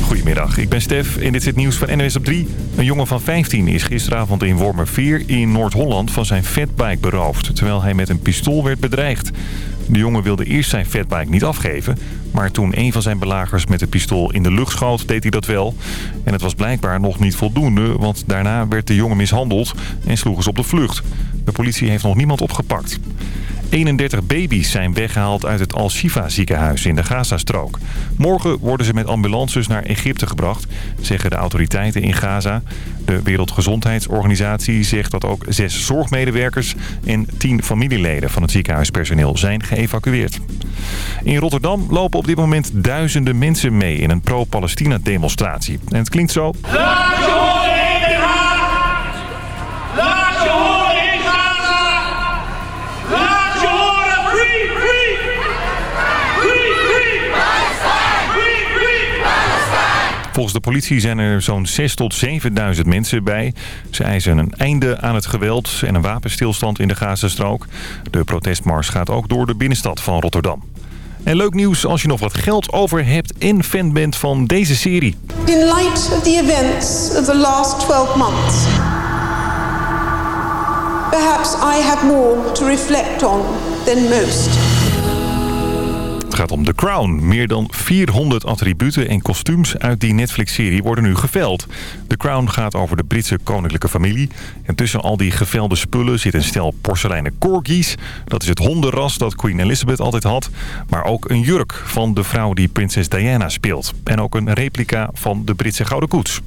Goedemiddag, ik ben Stef en dit is het nieuws van NWS op 3. Een jongen van 15 is gisteravond in Wormerveer in Noord-Holland van zijn fatbike beroofd... terwijl hij met een pistool werd bedreigd. De jongen wilde eerst zijn fatbike niet afgeven... maar toen een van zijn belagers met het pistool in de lucht schoot, deed hij dat wel. En het was blijkbaar nog niet voldoende, want daarna werd de jongen mishandeld... en sloegen ze op de vlucht. De politie heeft nog niemand opgepakt. 31 baby's zijn weggehaald uit het Al-Shifa ziekenhuis in de Gazastrook. Morgen worden ze met ambulances naar Egypte gebracht, zeggen de autoriteiten in Gaza. De Wereldgezondheidsorganisatie zegt dat ook zes zorgmedewerkers en tien familieleden van het ziekenhuispersoneel zijn geëvacueerd. In Rotterdam lopen op dit moment duizenden mensen mee in een pro-Palestina demonstratie. En het klinkt zo... Volgens de politie zijn er zo'n 6 tot 7000 mensen bij. Ze eisen een einde aan het geweld en een wapenstilstand in de Gazastrook. De protestmars gaat ook door de binnenstad van Rotterdam. En leuk nieuws als je nog wat geld over hebt en fan bent van deze serie. In light of the events of the last 12 months, perhaps I have more to reflect on than most. Het gaat om The Crown. Meer dan 400 attributen en kostuums uit die Netflix-serie worden nu geveld. The Crown gaat over de Britse koninklijke familie. En tussen al die gevelde spullen zit een stel porseleinen corgis. Dat is het hondenras dat Queen Elizabeth altijd had. Maar ook een jurk van de vrouw die prinses Diana speelt. En ook een replica van de Britse Gouden Koets.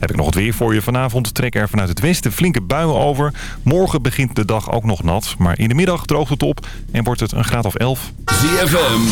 Heb ik nog het weer voor je. Vanavond trekken er vanuit het westen flinke buien over. Morgen begint de dag ook nog nat. Maar in de middag droogt het op en wordt het een graad of 11. ZFM,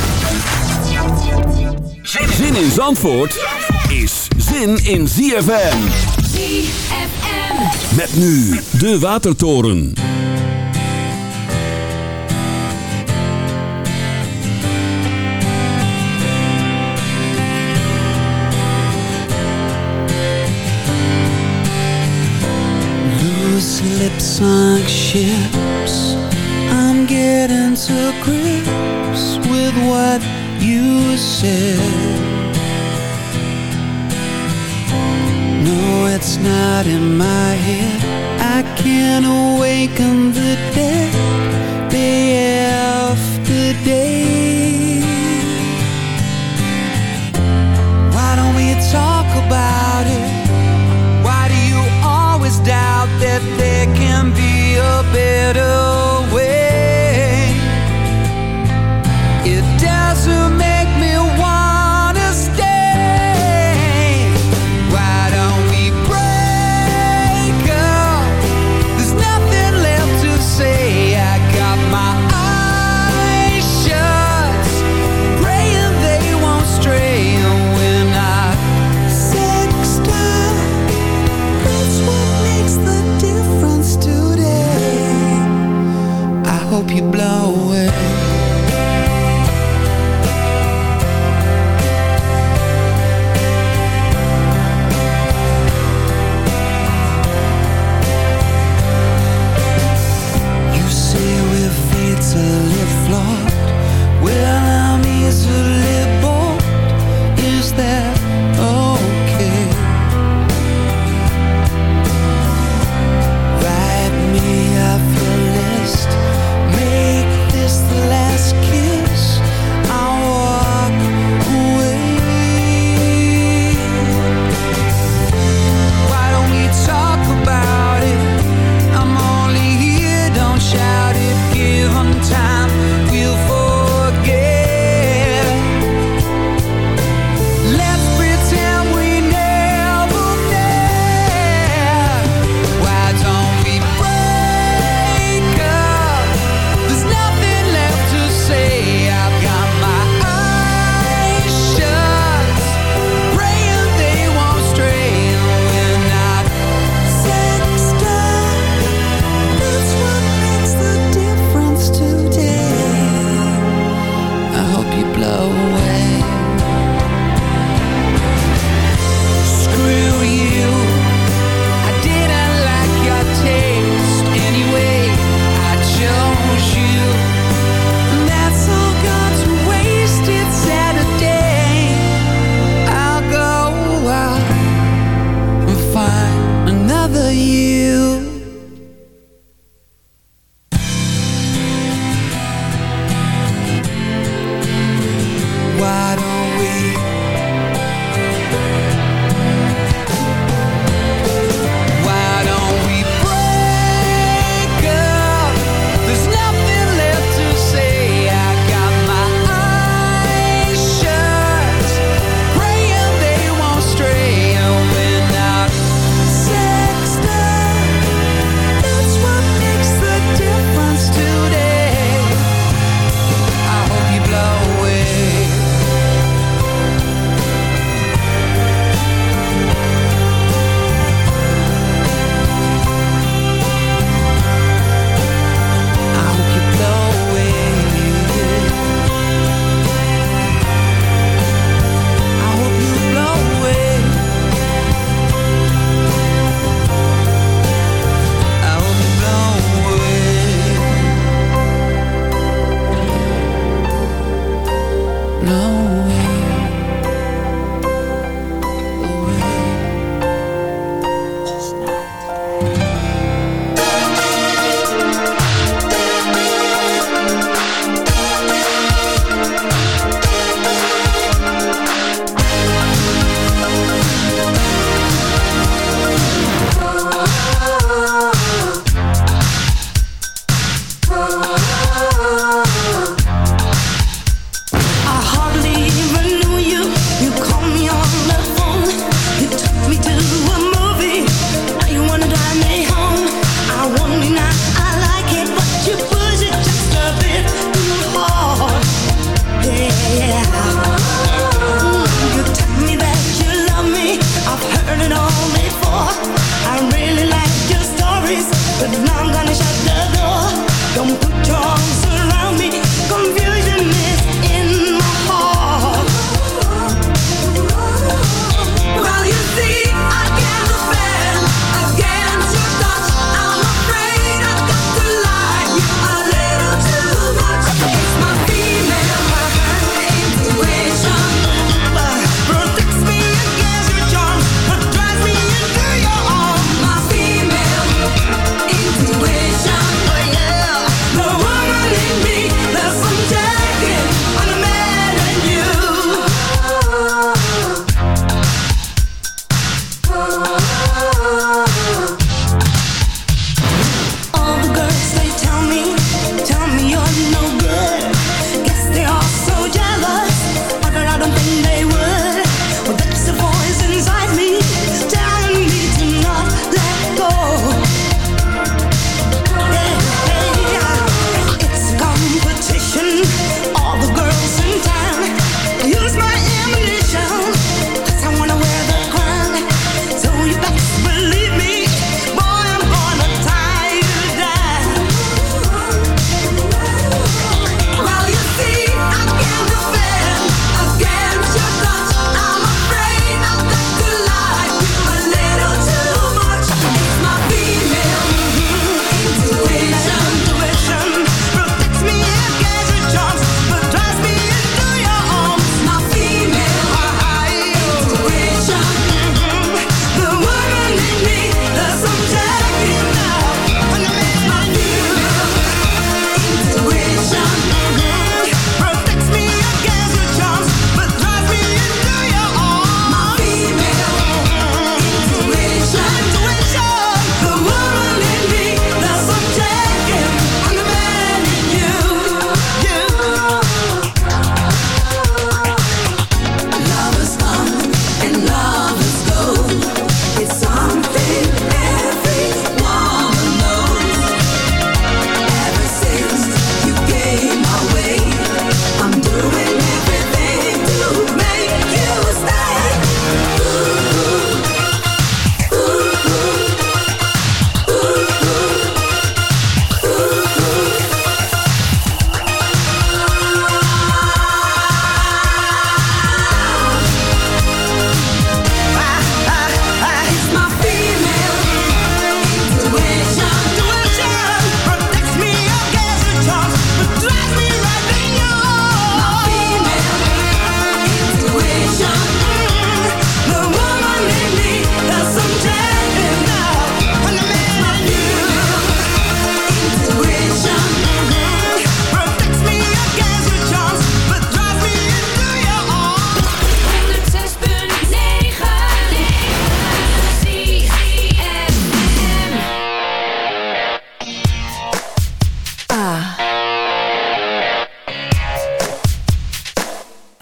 Zin in Zandvoort is zin in ZFM. ZFM. Met nu de Watertoren. Loose lips sunk ships I'm getting to grips with what you said. No, it's not in my head. I can't awaken the dead. Day after day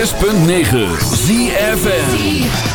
106.9 ZFN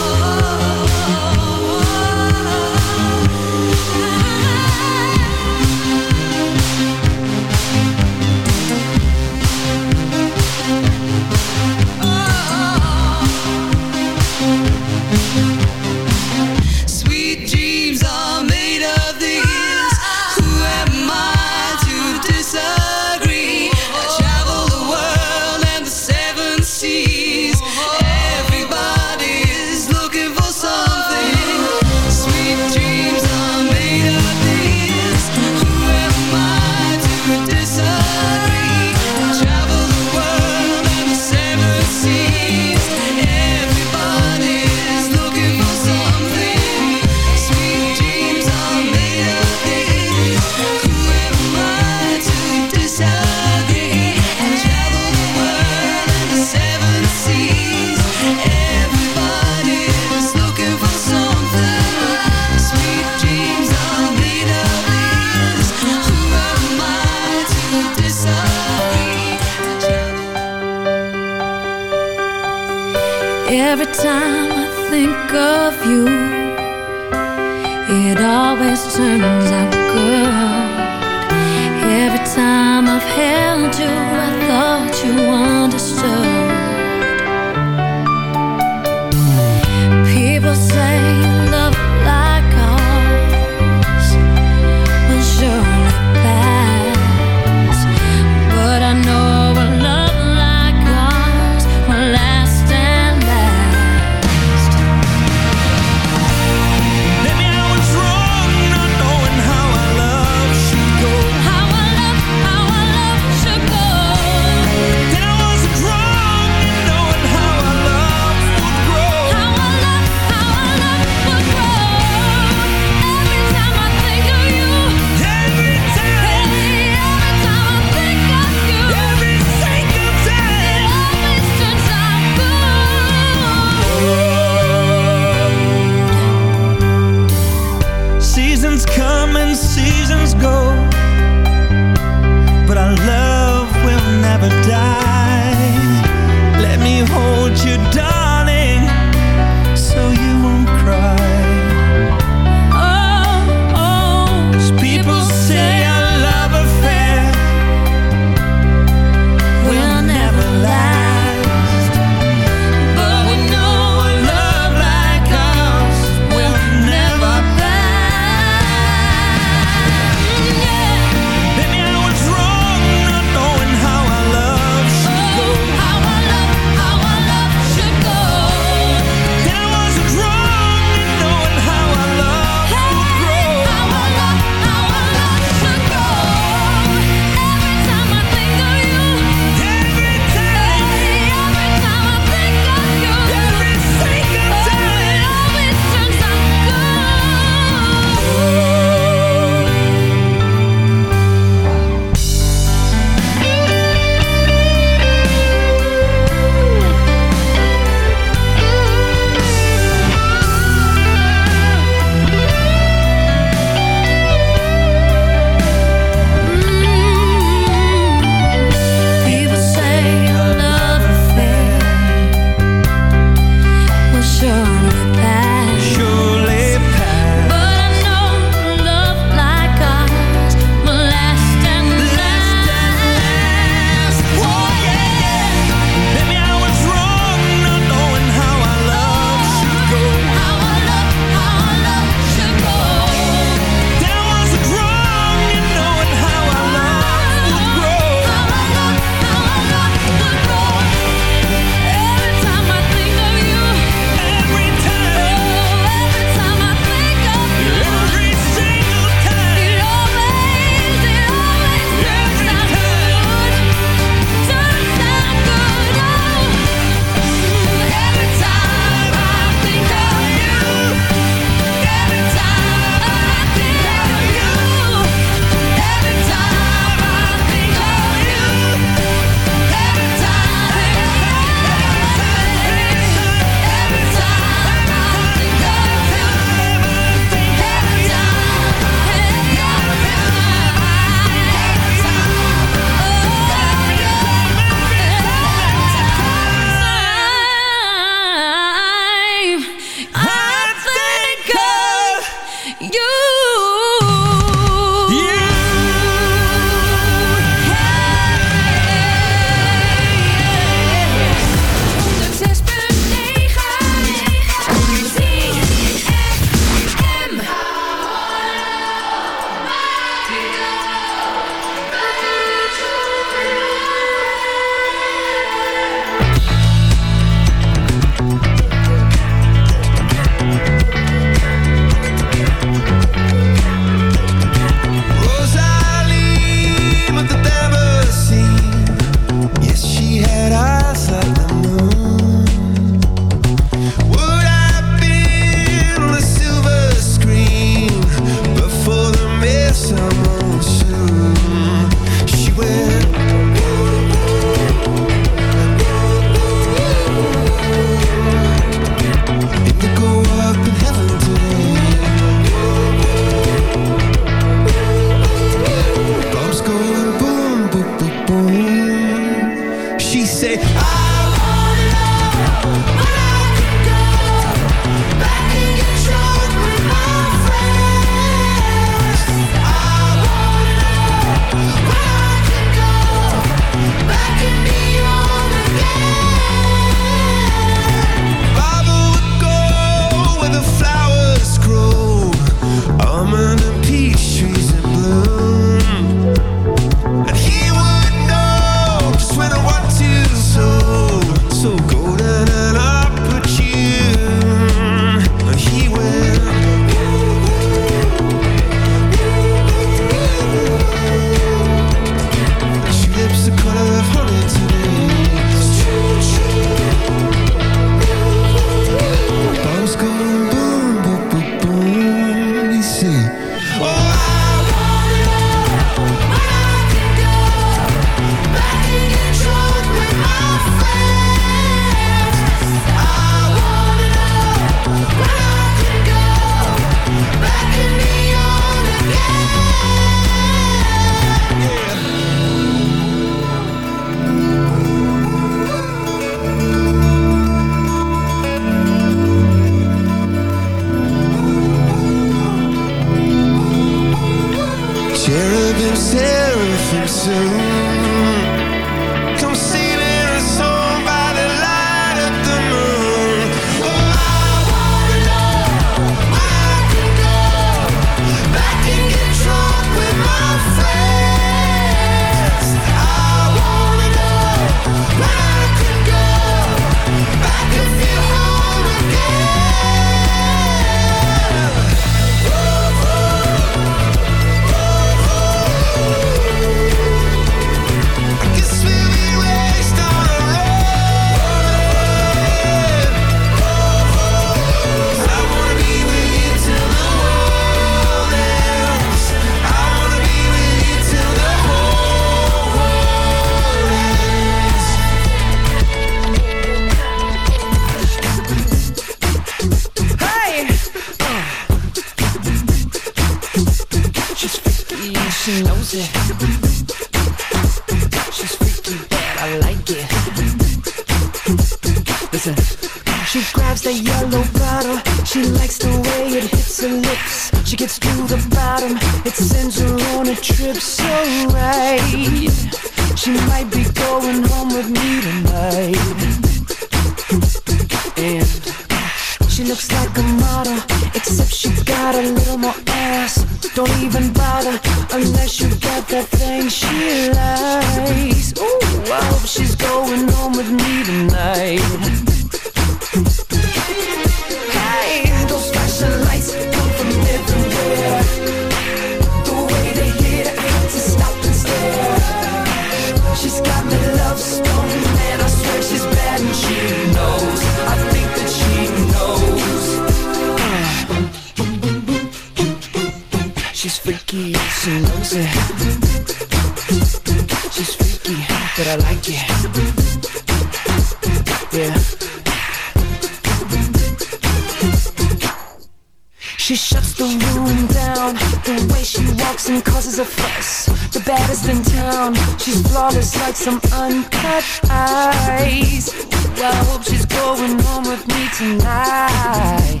and causes a fuss. The baddest in town. She's flawless like some uncut ice. I hope she's going home with me tonight.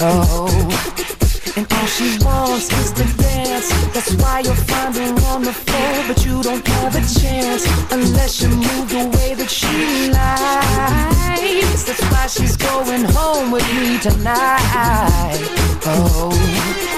Oh. And all she wants is to dance That's why you're finding on the floor But you don't have a chance Unless you move the way that she likes That's why she's going home with me tonight Oh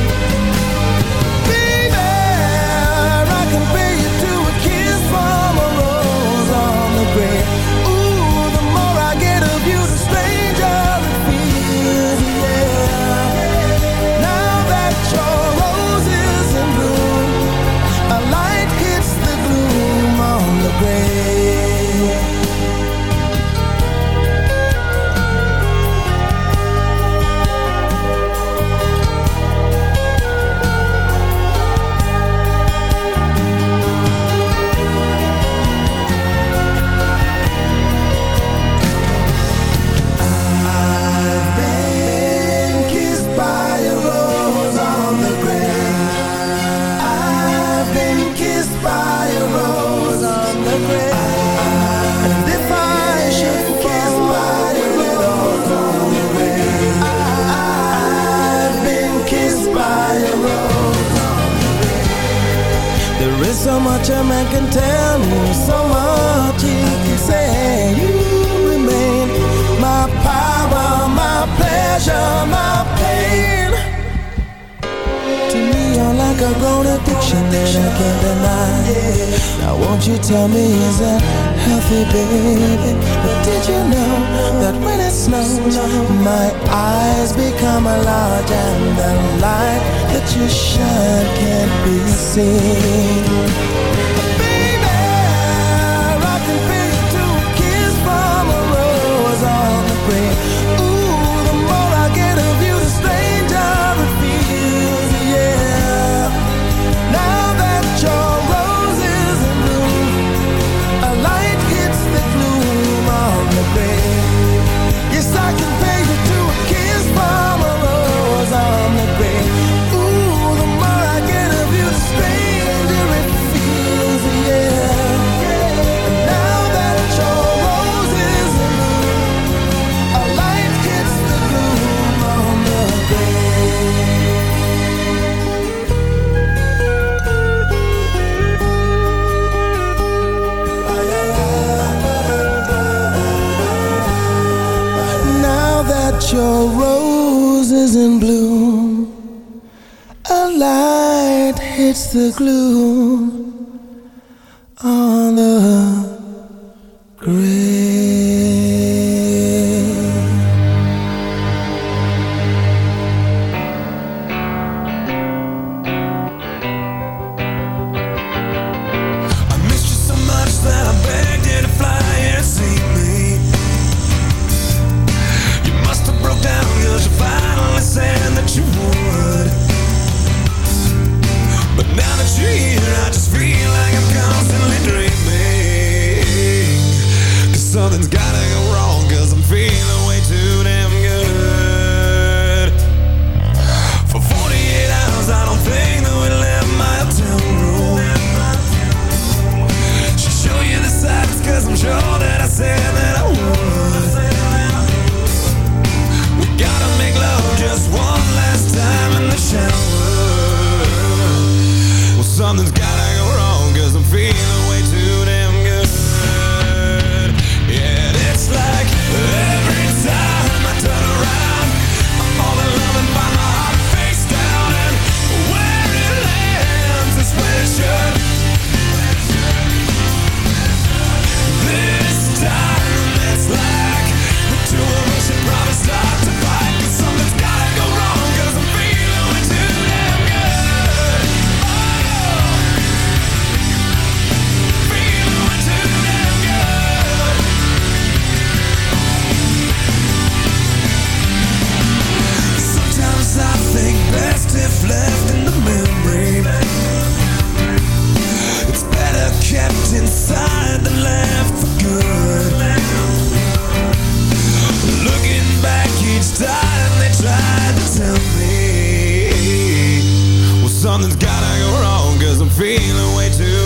your roses in bloom. A light hits the gloom on the Something's gotta go wrong Cause I'm feeling way too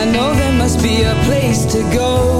I know there must be a place to go.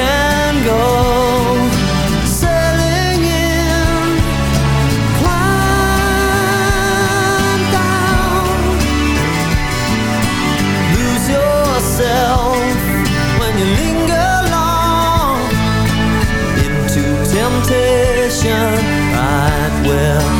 Can go when you linger long into temptation, right where